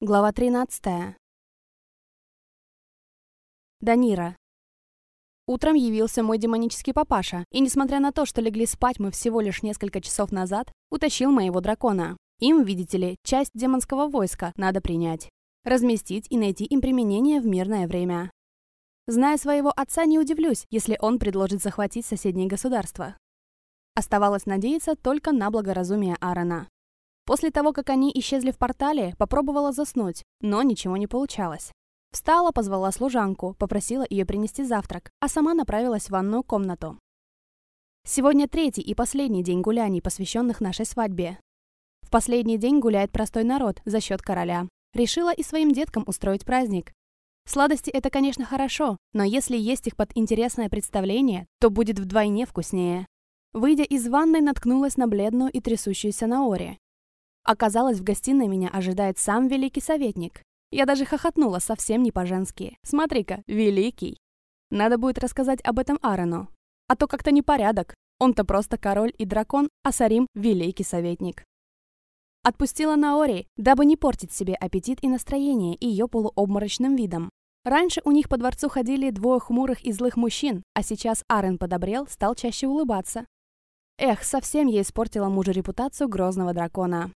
Глава 13. Данира. Утром явился мой демонический папаша, и несмотря на то, что легли спать мы всего лишь несколько часов назад, утащил моего дракона. Им, видите ли, часть демонского войска надо принять, разместить и найти им применение в мирное время. Зная своего отца, не удивлюсь, если он предложит захватить соседние государства. Оставалось надеяться только на благоразумие Аарона. После того, как они исчезли в портале, попробовала заснуть, но ничего не получалось. Встала, позвала служанку, попросила ее принести завтрак, а сама направилась в ванную комнату. Сегодня третий и последний день гуляний, посвященных нашей свадьбе. В последний день гуляет простой народ за счет короля. Решила и своим деткам устроить праздник. Сладости это, конечно, хорошо, но если есть их под интересное представление, то будет вдвойне вкуснее. Выйдя из ванной, наткнулась на бледную и трясущуюся Наори. Оказалось, в гостиной меня ожидает сам великий советник. Я даже хохотнула совсем не по-женски. Смотри-ка, великий. Надо будет рассказать об этом Аарону. А то как-то непорядок. Он-то просто король и дракон, а Сарим — великий советник. Отпустила Наори, дабы не портить себе аппетит и настроение ее полуобморочным видом. Раньше у них по дворцу ходили двое хмурых и злых мужчин, а сейчас Арен подобрел, стал чаще улыбаться. Эх, совсем я испортила мужу репутацию грозного дракона.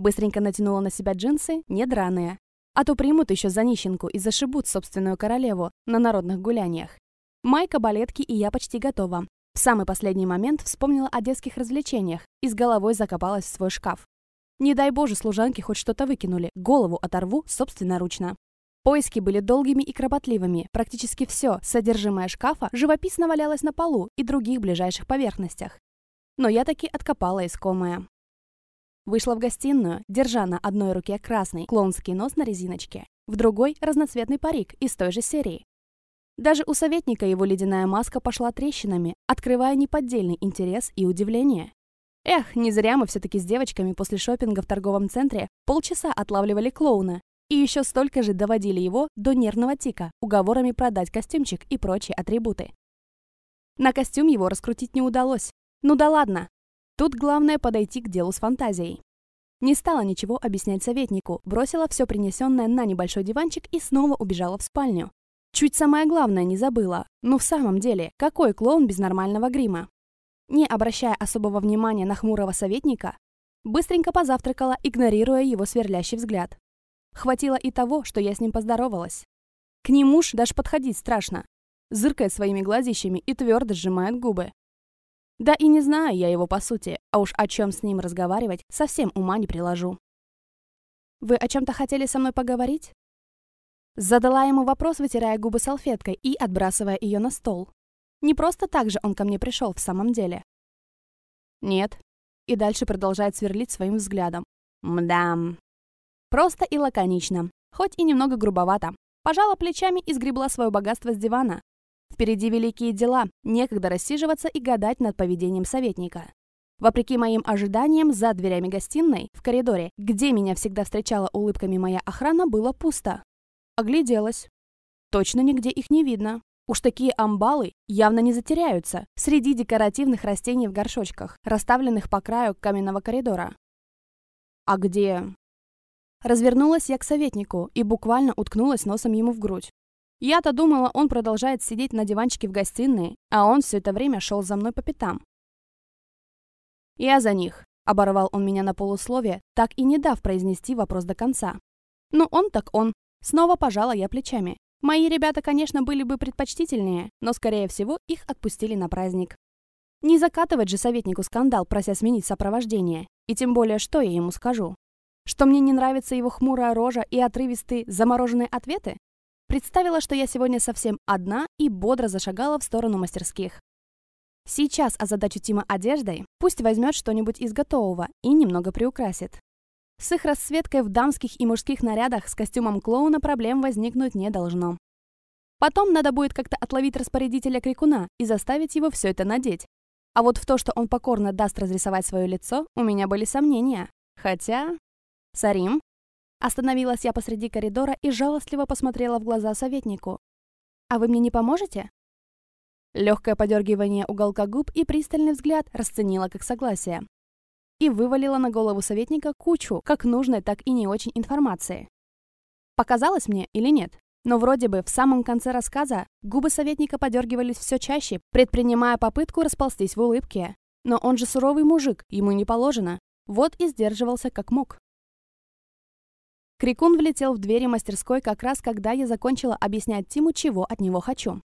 Быстренько натянула на себя джинсы, не драные. А то примут еще за нищенку и зашибут собственную королеву на народных гуляниях. Майка, балетки и я почти готова. В самый последний момент вспомнила о детских развлечениях и с головой закопалась в свой шкаф. Не дай боже, служанки хоть что-то выкинули, голову оторву собственноручно. Поиски были долгими и кропотливыми. Практически все, содержимое шкафа, живописно валялось на полу и других ближайших поверхностях. Но я таки откопала искомое. Вышла в гостиную, держа на одной руке красный клоунский нос на резиночке, в другой — разноцветный парик из той же серии. Даже у советника его ледяная маска пошла трещинами, открывая неподдельный интерес и удивление. Эх, не зря мы все-таки с девочками после шопинга в торговом центре полчаса отлавливали клоуна и еще столько же доводили его до нервного тика, уговорами продать костюмчик и прочие атрибуты. На костюм его раскрутить не удалось. Ну да ладно, Тут главное подойти к делу с фантазией. Не стала ничего объяснять советнику, бросила все принесенное на небольшой диванчик и снова убежала в спальню. Чуть самое главное не забыла. Ну в самом деле, какой клоун без нормального грима? Не обращая особого внимания на хмурого советника, быстренько позавтракала, игнорируя его сверлящий взгляд. Хватило и того, что я с ним поздоровалась. К нему ж даже подходить страшно. Зыркает своими глазищами и твердо сжимает губы. Да и не знаю я его по сути, а уж о чем с ним разговаривать, совсем ума не приложу. «Вы о чем-то хотели со мной поговорить?» Задала ему вопрос, вытирая губы салфеткой и отбрасывая ее на стол. Не просто так же он ко мне пришел в самом деле. «Нет». И дальше продолжает сверлить своим взглядом. «Мдам». Просто и лаконично, хоть и немного грубовато. Пожала плечами и сгребла свое богатство с дивана, Впереди великие дела, некогда рассиживаться и гадать над поведением советника. Вопреки моим ожиданиям, за дверями гостиной, в коридоре, где меня всегда встречала улыбками моя охрана, было пусто. Огляделась. Точно нигде их не видно. Уж такие амбалы явно не затеряются среди декоративных растений в горшочках, расставленных по краю каменного коридора. А где? Развернулась я к советнику и буквально уткнулась носом ему в грудь. Я-то думала, он продолжает сидеть на диванчике в гостиной, а он все это время шел за мной по пятам. «Я за них», — оборвал он меня на полусловие, так и не дав произнести вопрос до конца. «Ну он так он». Снова пожала я плечами. Мои ребята, конечно, были бы предпочтительнее, но, скорее всего, их отпустили на праздник. Не закатывать же советнику скандал, прося сменить сопровождение. И тем более, что я ему скажу? Что мне не нравится его хмурая рожа и отрывистые замороженные ответы? Представила, что я сегодня совсем одна и бодро зашагала в сторону мастерских. Сейчас озадачу Тима одеждой, пусть возьмет что-нибудь из готового и немного приукрасит. С их расцветкой в дамских и мужских нарядах с костюмом клоуна проблем возникнуть не должно. Потом надо будет как-то отловить распорядителя крикуна и заставить его все это надеть. А вот в то, что он покорно даст разрисовать свое лицо, у меня были сомнения. Хотя... Сарим, Остановилась я посреди коридора и жалостливо посмотрела в глаза советнику. «А вы мне не поможете?» Легкое подергивание уголка губ и пристальный взгляд расценила как согласие. и вывалила на голову советника кучу как нужной, так и не очень информации. Показалось мне или нет? Но вроде бы в самом конце рассказа губы советника подергивались все чаще, предпринимая попытку расползтись в улыбке. Но он же суровый мужик, ему не положено. Вот и сдерживался как мог. Крикун влетел в двери мастерской как раз, когда я закончила объяснять Тиму, чего от него хочу.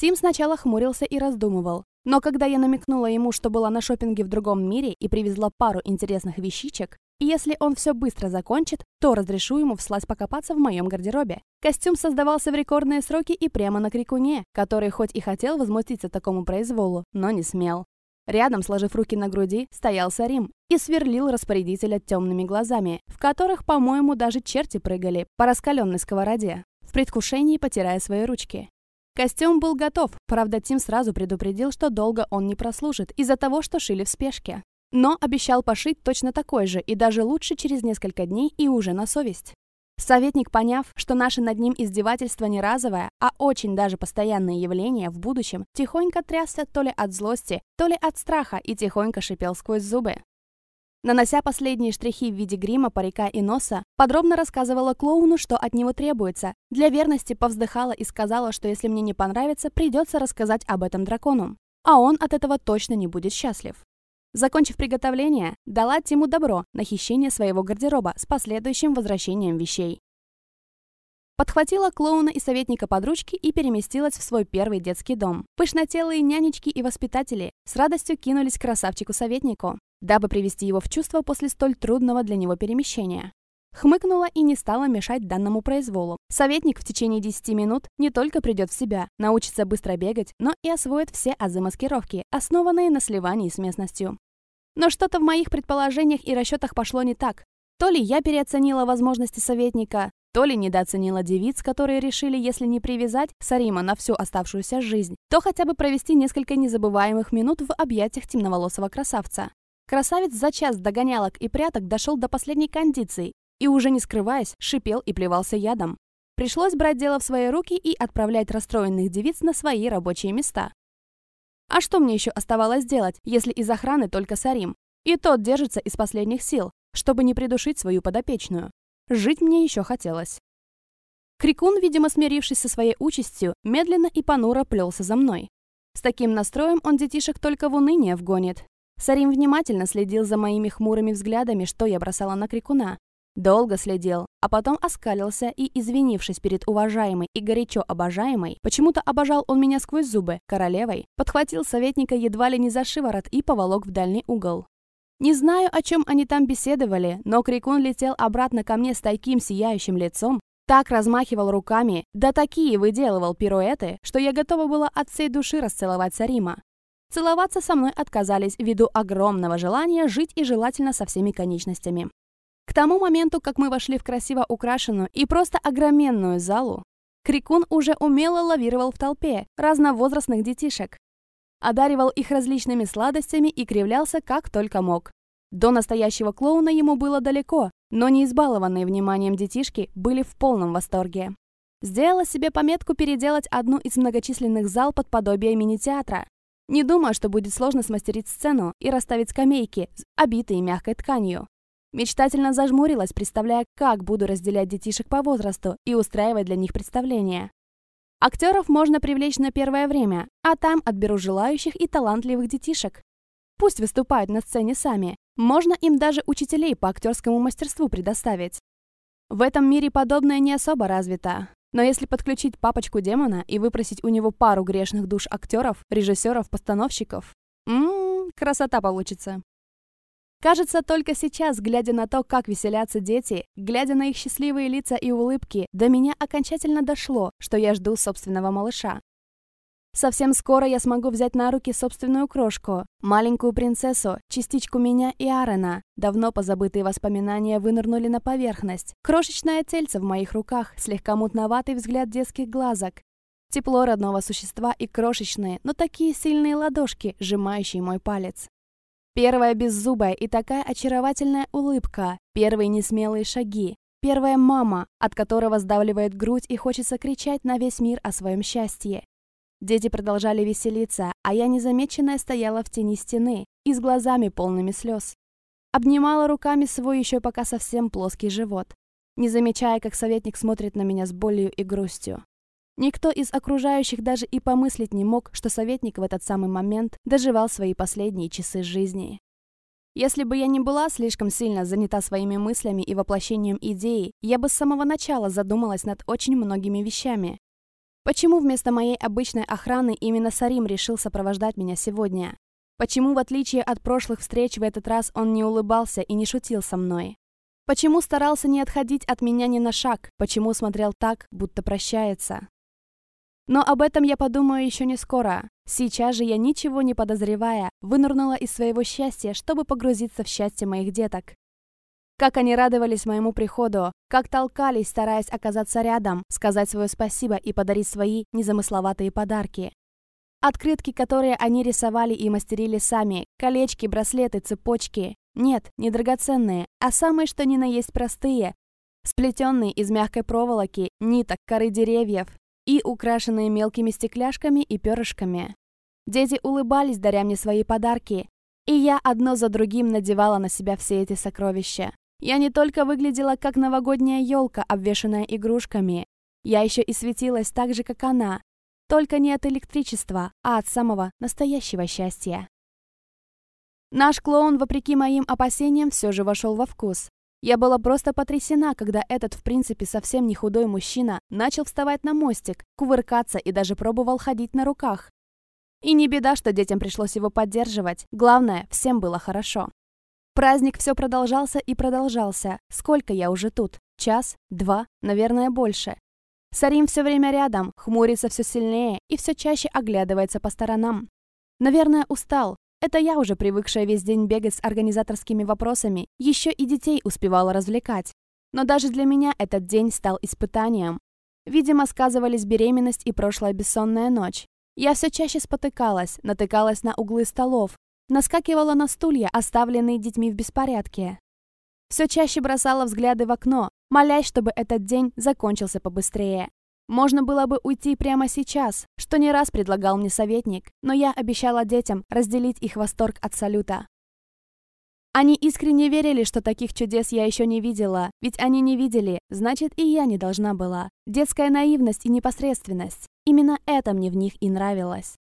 Тим сначала хмурился и раздумывал, но когда я намекнула ему, что была на шопинге в другом мире и привезла пару интересных вещичек, и если он все быстро закончит, то разрешу ему вслась покопаться в моем гардеробе. Костюм создавался в рекордные сроки и прямо на крикуне, который хоть и хотел возмутиться такому произволу, но не смел. Рядом, сложив руки на груди, стоял Сарим и сверлил распорядителя темными глазами, в которых, по-моему, даже черти прыгали по раскаленной сковороде, в предвкушении потирая свои ручки. Костюм был готов, правда, Тим сразу предупредил, что долго он не прослужит из-за того, что шили в спешке. Но обещал пошить точно такой же и даже лучше через несколько дней и уже на совесть. Советник, поняв, что наше над ним издевательство не разовое, а очень даже постоянное явление в будущем, тихонько трясся то ли от злости, то ли от страха и тихонько шипел сквозь зубы. Нанося последние штрихи в виде грима, парика и носа, подробно рассказывала клоуну, что от него требуется. Для верности повздыхала и сказала, что если мне не понравится, придется рассказать об этом дракону. А он от этого точно не будет счастлив. Закончив приготовление, дала Тиму добро на хищение своего гардероба с последующим возвращением вещей. Подхватила клоуна и советника под ручки и переместилась в свой первый детский дом. Пышнотелые нянечки и воспитатели с радостью кинулись к красавчику-советнику дабы привести его в чувство после столь трудного для него перемещения. Хмыкнула и не стала мешать данному произволу. Советник в течение 10 минут не только придет в себя, научится быстро бегать, но и освоит все азы маскировки, основанные на сливании с местностью. Но что-то в моих предположениях и расчетах пошло не так. То ли я переоценила возможности советника, то ли недооценила девиц, которые решили, если не привязать Сарима на всю оставшуюся жизнь, то хотя бы провести несколько незабываемых минут в объятиях темноволосого красавца. Красавец за час догонялок и пряток дошел до последней кондиции и, уже не скрываясь, шипел и плевался ядом. Пришлось брать дело в свои руки и отправлять расстроенных девиц на свои рабочие места. А что мне еще оставалось делать, если из охраны только Сарим? И тот держится из последних сил, чтобы не придушить свою подопечную. Жить мне еще хотелось. Крикун, видимо, смирившись со своей участью, медленно и понуро плелся за мной. С таким настроем он детишек только в уныние вгонит, Сарим внимательно следил за моими хмурыми взглядами, что я бросала на крикуна. Долго следил, а потом оскалился и, извинившись перед уважаемой и горячо обожаемой, почему-то обожал он меня сквозь зубы, королевой, подхватил советника едва ли не за шиворот и поволок в дальний угол. Не знаю, о чем они там беседовали, но крикун летел обратно ко мне с таким сияющим лицом, так размахивал руками, да такие выделывал пируэты, что я готова была от всей души расцеловать Сарима. Целоваться со мной отказались ввиду огромного желания жить и желательно со всеми конечностями. К тому моменту, как мы вошли в красиво украшенную и просто огроменную залу, Крикун уже умело лавировал в толпе разновозрастных детишек. Одаривал их различными сладостями и кривлялся как только мог. До настоящего клоуна ему было далеко, но не избалованные вниманием детишки были в полном восторге. Сделала себе пометку переделать одну из многочисленных зал под подобие мини-театра. Не думаю, что будет сложно смастерить сцену и расставить скамейки, обитые мягкой тканью. Мечтательно зажмурилась, представляя, как буду разделять детишек по возрасту и устраивать для них представления. Актеров можно привлечь на первое время, а там отберу желающих и талантливых детишек. Пусть выступают на сцене сами. Можно им даже учителей по актерскому мастерству предоставить. В этом мире подобное не особо развито. Но если подключить папочку демона и выпросить у него пару грешных душ актеров, режиссеров, постановщиков, ммм, красота получится. Кажется, только сейчас, глядя на то, как веселятся дети, глядя на их счастливые лица и улыбки, до меня окончательно дошло, что я жду собственного малыша. Совсем скоро я смогу взять на руки собственную крошку, маленькую принцессу, частичку меня и Аарона. Давно позабытые воспоминания вынырнули на поверхность. Крошечное тельце в моих руках, слегка мутноватый взгляд детских глазок. Тепло родного существа и крошечные, но такие сильные ладошки, сжимающие мой палец. Первая беззубая и такая очаровательная улыбка, первые несмелые шаги, первая мама, от которого сдавливает грудь и хочется кричать на весь мир о своем счастье. Дети продолжали веселиться, а я незамеченная стояла в тени стены и с глазами полными слез. Обнимала руками свой еще пока совсем плоский живот, не замечая, как советник смотрит на меня с болью и грустью. Никто из окружающих даже и помыслить не мог, что советник в этот самый момент доживал свои последние часы жизни. Если бы я не была слишком сильно занята своими мыслями и воплощением идеи, я бы с самого начала задумалась над очень многими вещами. Почему вместо моей обычной охраны именно Сарим решил сопровождать меня сегодня? Почему, в отличие от прошлых встреч, в этот раз он не улыбался и не шутил со мной? Почему старался не отходить от меня ни на шаг? Почему смотрел так, будто прощается? Но об этом я подумаю еще не скоро. Сейчас же я, ничего не подозревая, вынырнула из своего счастья, чтобы погрузиться в счастье моих деток. Как они радовались моему приходу, как толкались, стараясь оказаться рядом, сказать свое спасибо и подарить свои незамысловатые подарки. Открытки, которые они рисовали и мастерили сами, колечки, браслеты, цепочки. Нет, не драгоценные, а самые что ни на есть простые, сплетенные из мягкой проволоки, ниток, коры деревьев, и украшенные мелкими стекляшками и перышками. Дети улыбались, даря мне свои подарки, и я одно за другим надевала на себя все эти сокровища. Я не только выглядела как новогодняя елка, обвешанная игрушками, я еще и светилась так же, как она, только не от электричества, а от самого настоящего счастья. Наш клоун, вопреки моим опасениям, все же вошел во вкус. Я была просто потрясена, когда этот, в принципе, совсем не худой мужчина начал вставать на мостик, кувыркаться и даже пробовал ходить на руках. И не беда, что детям пришлось его поддерживать. Главное, всем было хорошо. Праздник все продолжался и продолжался. Сколько я уже тут? Час? Два? Наверное, больше. Сарим все время рядом, хмурится все сильнее и все чаще оглядывается по сторонам. Наверное, устал, это я уже привыкшая весь день бегать с организаторскими вопросами, еще и детей успевала развлекать. Но даже для меня этот день стал испытанием. Видимо, сказывались беременность и прошлая бессонная ночь. Я все чаще спотыкалась, натыкалась на углы столов, наскакивала на стулья, оставленные детьми в беспорядке. Все чаще бросала взгляды в окно, молясь, чтобы этот день закончился побыстрее. Можно было бы уйти прямо сейчас, что не раз предлагал мне советник, но я обещала детям разделить их восторг от салюта. Они искренне верили, что таких чудес я еще не видела, ведь они не видели, значит и я не должна была. Детская наивность и непосредственность. Именно это мне в них и нравилось.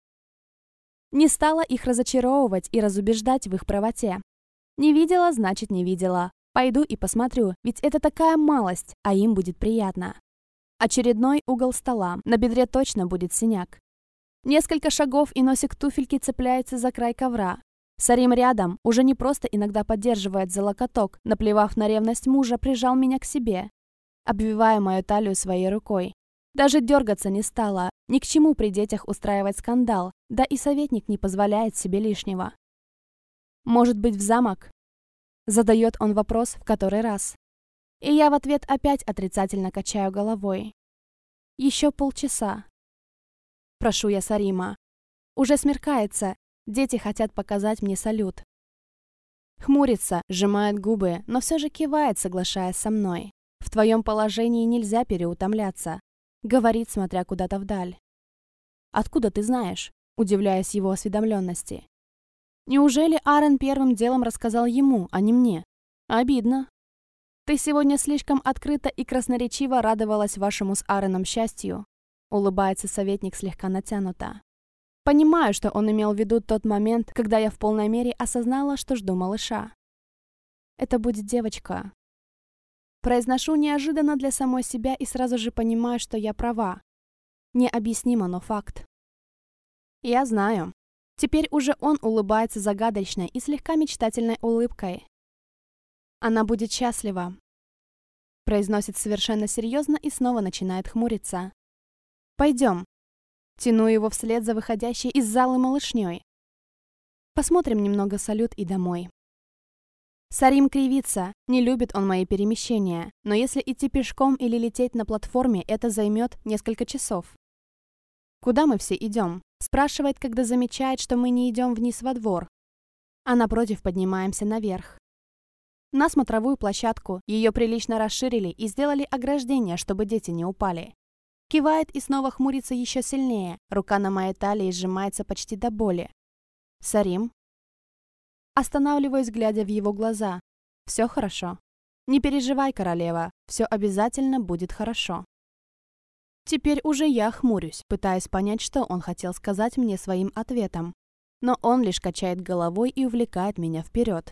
Не стала их разочаровывать и разубеждать в их правоте. Не видела, значит не видела. Пойду и посмотрю, ведь это такая малость, а им будет приятно. Очередной угол стола. На бедре точно будет синяк. Несколько шагов, и носик туфельки цепляется за край ковра. Сарим рядом, уже не просто иногда поддерживает за локоток, наплевав на ревность мужа, прижал меня к себе, обвивая мою талию своей рукой. Даже дергаться не стала, ни к чему при детях устраивать скандал, да и советник не позволяет себе лишнего. «Может быть, в замок?» Задает он вопрос в который раз. И я в ответ опять отрицательно качаю головой. Еще полчаса. Прошу я Сарима. Уже смеркается. Дети хотят показать мне салют. Хмурится, сжимает губы, но все же кивает, соглашаясь со мной. В твоем положении нельзя переутомляться. Говорит, смотря куда-то вдаль. Откуда ты знаешь? Удивляясь его осведомленности. Неужели Аарон первым делом рассказал ему, а не мне? Обидно. «Ты сегодня слишком открыто и красноречиво радовалась вашему с Аароном счастью», улыбается советник слегка натянуто. Понимаю, что он имел в виду тот момент, когда я в полной мере осознала, что жду малыша. Это будет девочка. Произношу неожиданно для самой себя и сразу же понимаю, что я права. Необъяснимо, но факт. Я знаю. Теперь уже он улыбается загадочной и слегка мечтательной улыбкой, она будет счастлива. Произносит совершенно серьезно и снова начинает хмуриться. Пойдем. Тяну его вслед за выходящей из зала малышней. Посмотрим немного салют и домой. Сарим кривится, не любит он мои перемещения, но если идти пешком или лететь на платформе, это займет несколько часов. «Куда мы все идем?» спрашивает, когда замечает, что мы не идем вниз во двор, а напротив поднимаемся наверх на смотровую площадку. Ее прилично расширили и сделали ограждение, чтобы дети не упали. Кивает и снова хмурится еще сильнее. Рука на моей талии сжимается почти до боли. «Сарим?» Останавливаюсь, глядя в его глаза. Все хорошо. Не переживай, королева, все обязательно будет хорошо. Теперь уже я хмурюсь, пытаясь понять, что он хотел сказать мне своим ответом. Но он лишь качает головой и увлекает меня вперед.